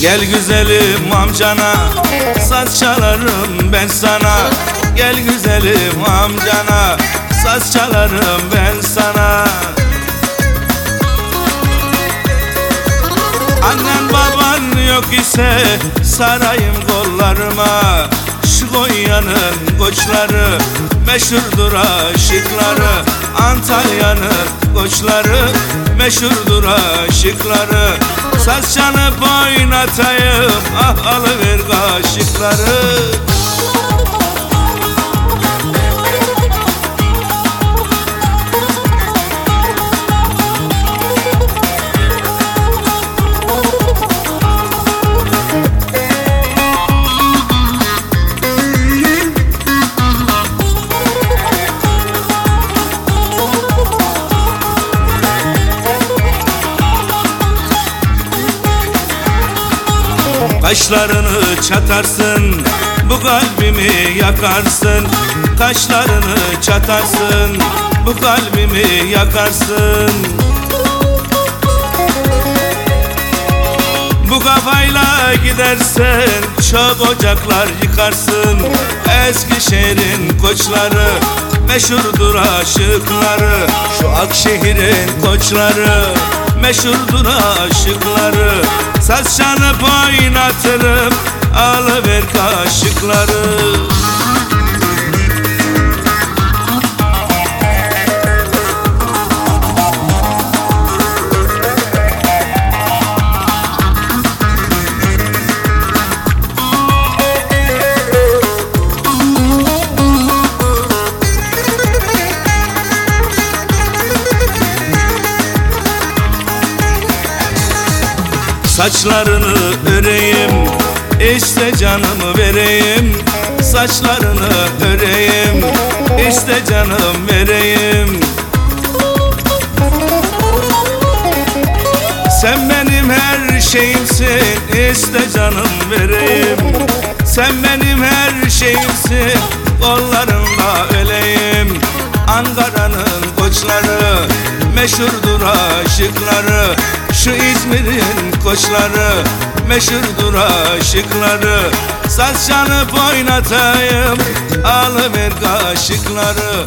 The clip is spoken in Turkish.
Gel güzelim amcana Saz çalarım ben sana. Gel güzelim amcana Saz çalarım ben sana. Annen baban yok ise sarayım kollarıma. Şu Konya'nın koçları meşhurdur aşıkları. Antalya'nın koçları meşhurdur aşıkları. Saz çalıp oynatayım ah alıver kaşıkları Kaşlarını çatarsın Bu kalbimi yakarsın. Kaşlarını çatarsın Bu kalbimi yakarsın. Bu kafayla gidersen Çok ocaklar yıkarsın. Eskişehir'in koçları Meşhurdur aşıkları. Şu Akşehir'in koçları Meşhurdur aşıkları. Saz çalıp oynatırım Alıver kaşıkları Saçlarını öreyim işte canımı vereyim. Saçlarını öreyim işte canım vereyim. Sen benim her şeyimsin iste canım vereyim. Sen benim her şeyimsin kollarında öleyim. Ankara'nın koçları meşhurdur aşıkları Şu İzmir'in koçları meşhurdur aşıkları. Saz çalıp oynatayım alıver kaşıkları